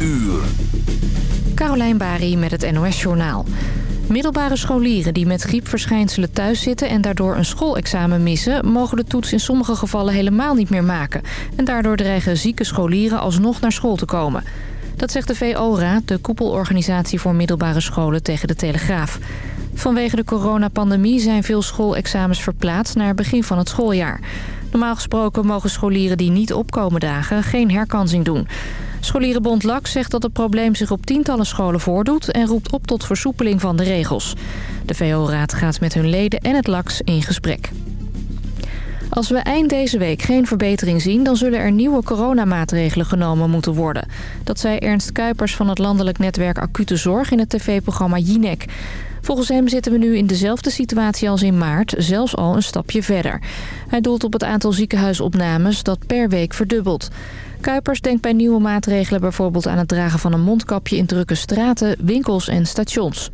uur. Carolijn Bari met het NOS Journaal. Middelbare scholieren die met griepverschijnselen thuis zitten... en daardoor een schoolexamen missen... mogen de toets in sommige gevallen helemaal niet meer maken. En daardoor dreigen zieke scholieren alsnog naar school te komen. Dat zegt de VO-raad, de koepelorganisatie voor middelbare scholen tegen de Telegraaf. Vanwege de coronapandemie zijn veel schoolexamens verplaatst naar begin van het schooljaar. Normaal gesproken mogen scholieren die niet opkomen dagen geen herkansing doen. Scholierenbond LAK zegt dat het probleem zich op tientallen scholen voordoet... en roept op tot versoepeling van de regels. De VO-raad gaat met hun leden en het LAKS in gesprek. Als we eind deze week geen verbetering zien... dan zullen er nieuwe coronamaatregelen genomen moeten worden. Dat zei Ernst Kuipers van het landelijk netwerk Acute Zorg... in het tv-programma Jinek. Volgens hem zitten we nu in dezelfde situatie als in maart, zelfs al een stapje verder. Hij doelt op het aantal ziekenhuisopnames dat per week verdubbelt. Kuipers denkt bij nieuwe maatregelen bijvoorbeeld aan het dragen van een mondkapje in drukke straten, winkels en stations.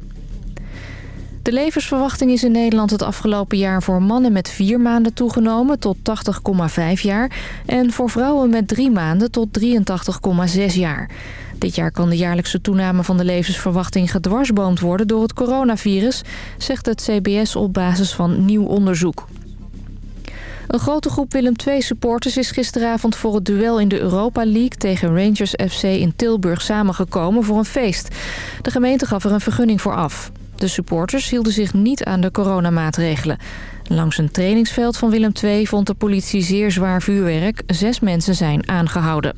De levensverwachting is in Nederland het afgelopen jaar voor mannen met vier maanden toegenomen tot 80,5 jaar en voor vrouwen met drie maanden tot 83,6 jaar. Dit jaar kan de jaarlijkse toename van de levensverwachting gedwarsboomd worden door het coronavirus, zegt het CBS op basis van nieuw onderzoek. Een grote groep Willem II-supporters is gisteravond voor het duel in de Europa League tegen Rangers FC in Tilburg samengekomen voor een feest. De gemeente gaf er een vergunning voor af. De supporters hielden zich niet aan de coronamaatregelen. Langs een trainingsveld van Willem II vond de politie zeer zwaar vuurwerk. Zes mensen zijn aangehouden.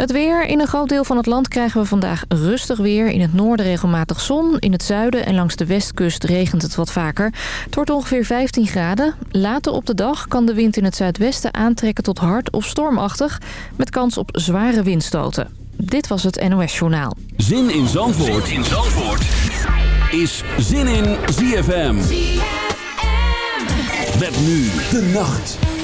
Het weer. In een groot deel van het land krijgen we vandaag rustig weer. In het noorden regelmatig zon. In het zuiden en langs de westkust regent het wat vaker. Het wordt ongeveer 15 graden. Later op de dag kan de wind in het zuidwesten aantrekken tot hard of stormachtig. Met kans op zware windstoten. Dit was het NOS Journaal. Zin in Zandvoort, zin in Zandvoort. is Zin in ZFM. ZFM. Met nu de nacht.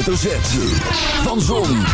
Hoofdletter Z. Van Zon,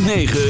106.9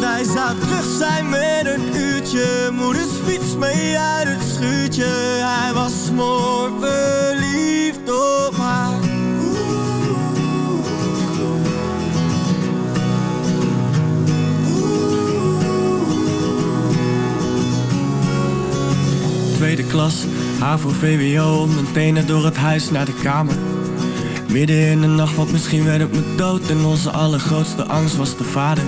Hij zou terug zijn met een uurtje. Moeders fiets mee uit het schuurtje. Hij was smoor verliefd op haar. Tweede klas, voor VWO, mijn tenen door het huis naar de kamer. Midden in de nacht, want misschien werd het me dood En onze allergrootste angst was de vader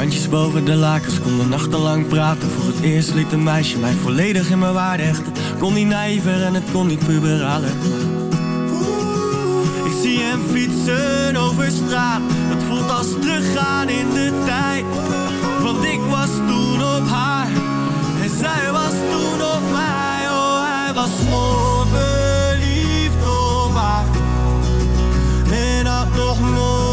Handjes boven de lakens, konden nachtenlang praten. Voor het eerst liet een meisje mij volledig in mijn waarde hechten. Kon niet naïver en het kon niet puberaler. Ik zie hem fietsen over straat. Het voelt als teruggaan in de tijd. Want ik was toen op haar. En zij was toen op mij. Oh, hij was mooi nog nooit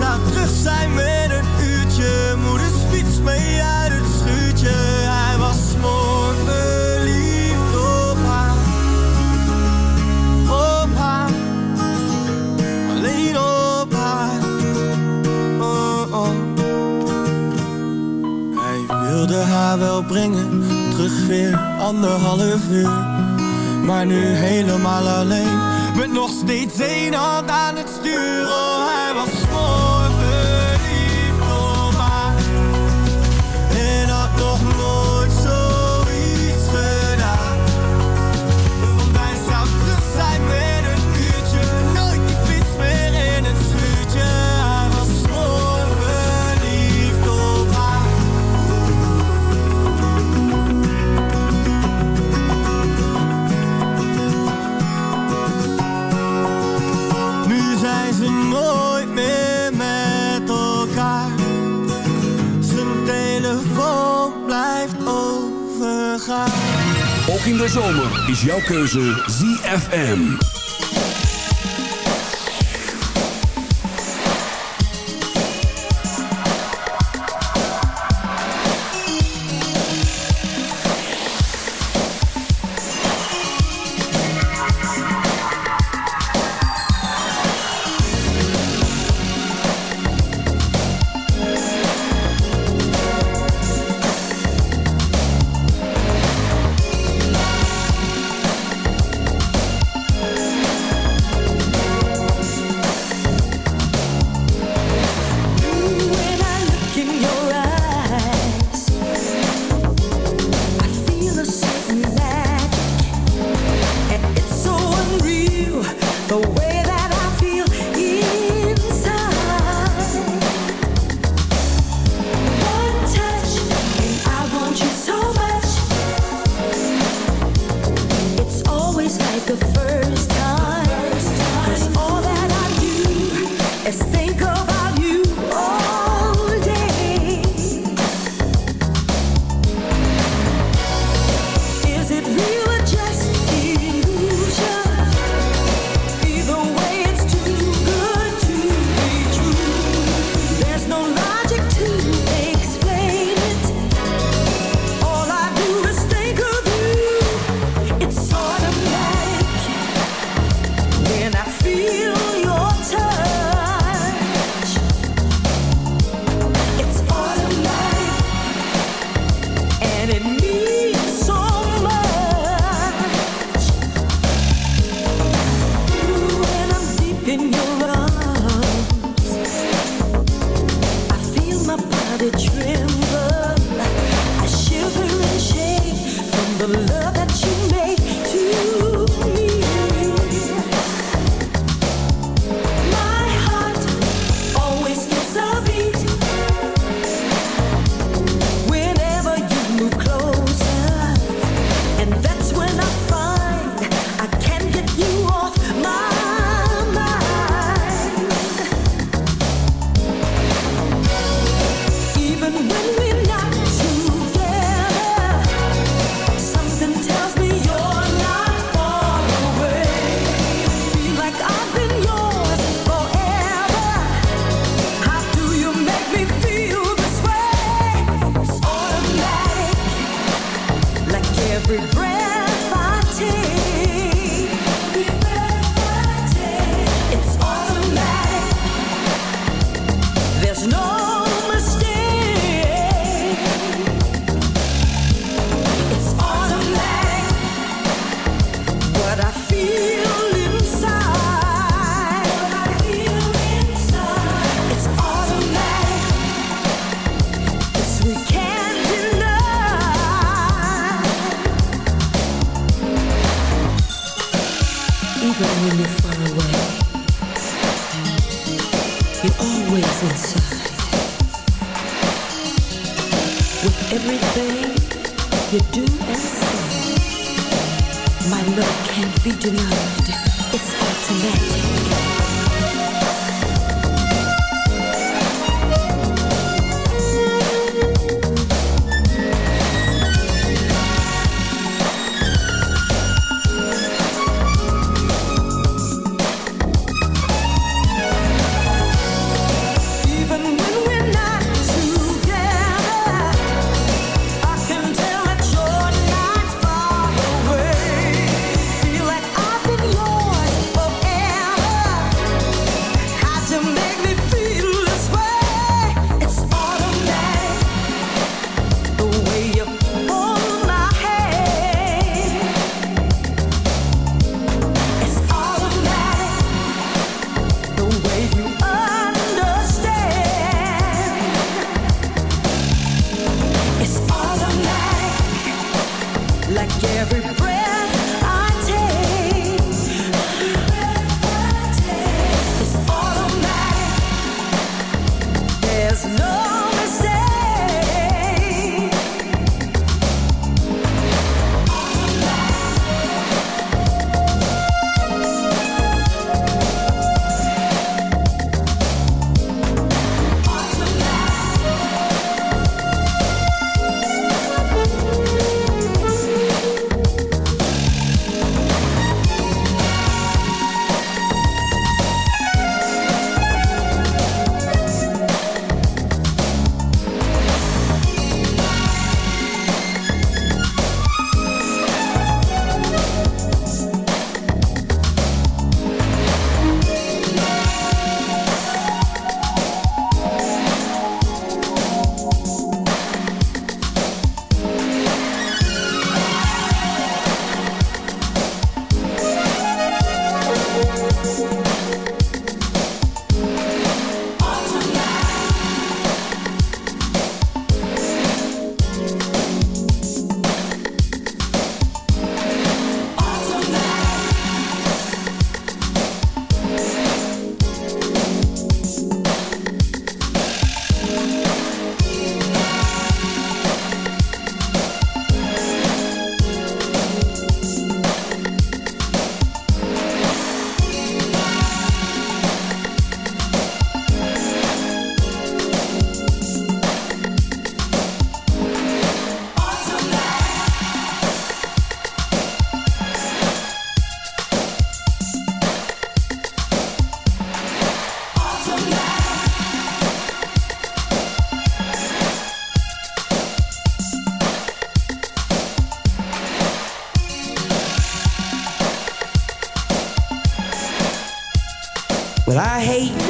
zou terug zijn met een uurtje. Moeders fiets mee uit het schuurtje. Hij was mooi verliefd op haar. Op haar. Alleen op haar. Oh, oh. Hij wilde haar wel brengen. Terug weer anderhalf uur maar nu helemaal alleen. Met nog steeds één hand aan het sturen. Is jouw keuze ZFM. you're. You're always inside. With everything you do and say, my love can't be denied. It's automatic.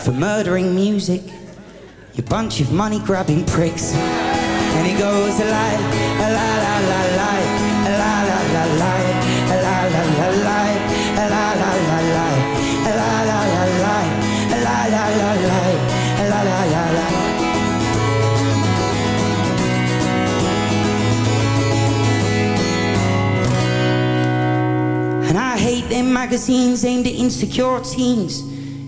for murdering music, you bunch of money grabbing pricks. And it goes a la a la la la la, a la la la la, a la la la la, a la la la la, a la la la la, a la la la la, a la la la la. And I hate them magazines aimed at insecure teens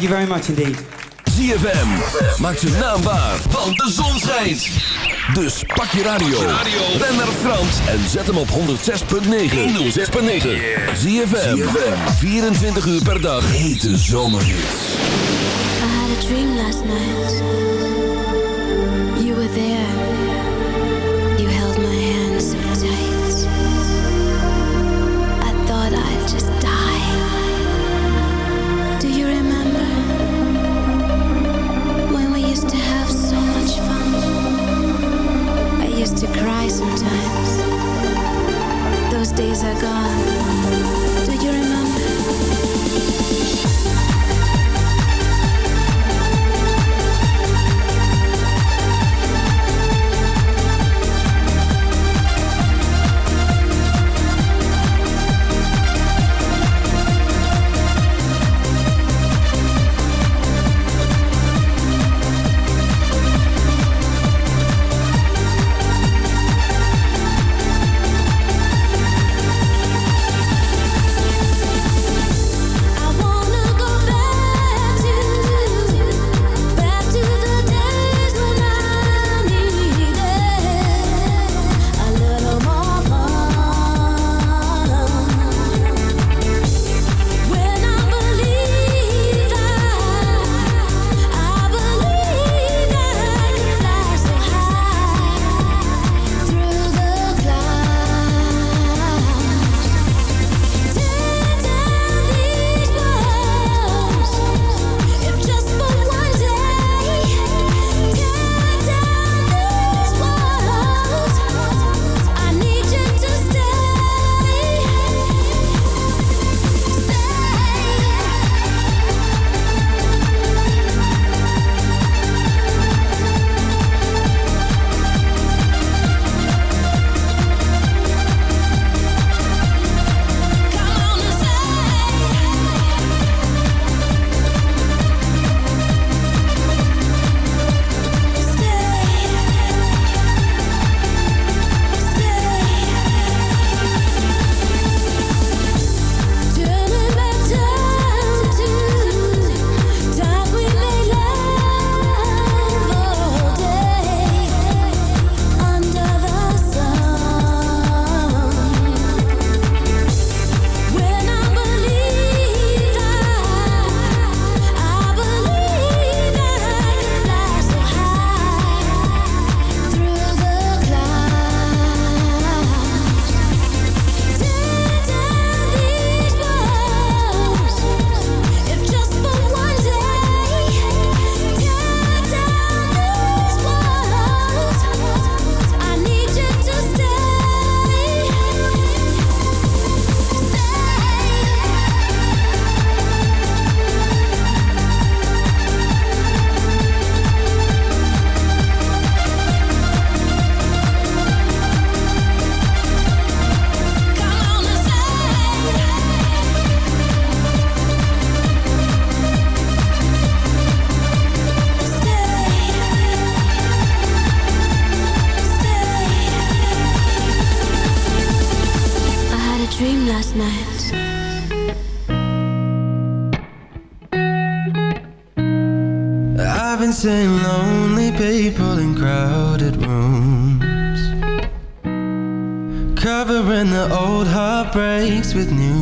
Thank you very much indeed. ZFM. Maak zijn naam waar, want de zon schijnt. Dus pak je radio. Ben naar Frans en zet hem op 106.9. 106.9. ZFM. 24 uur per dag. Hete zomerhits. I had a dream last night. Cry sometimes. Those days are gone.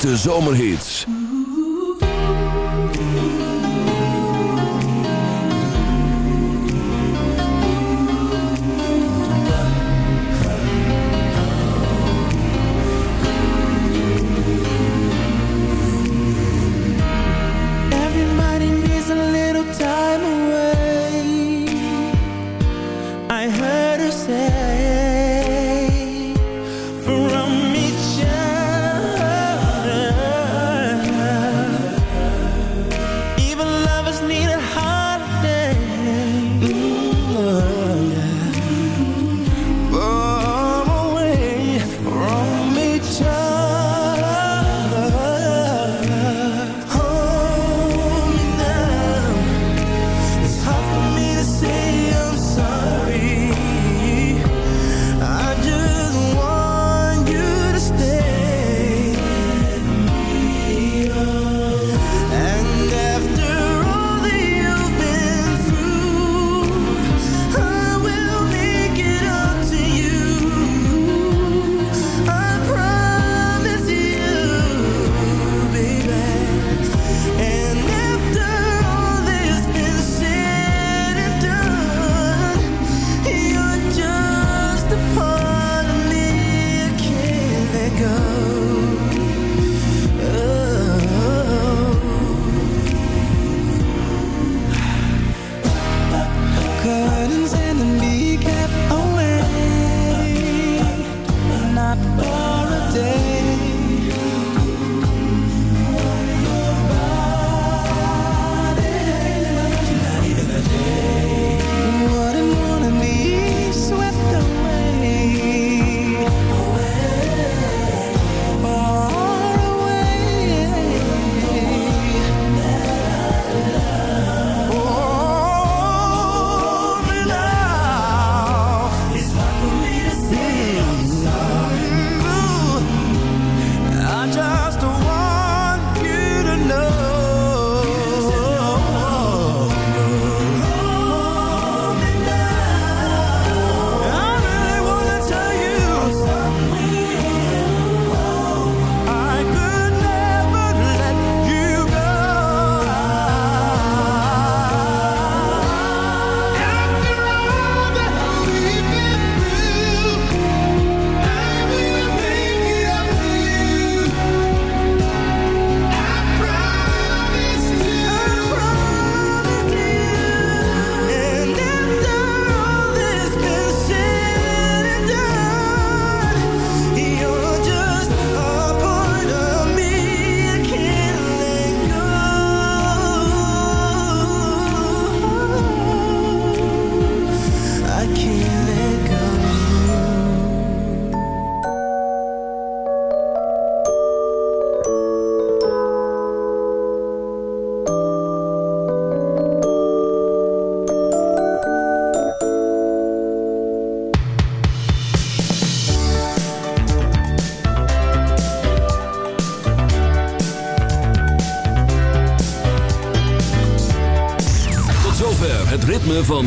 Hete zomerhits.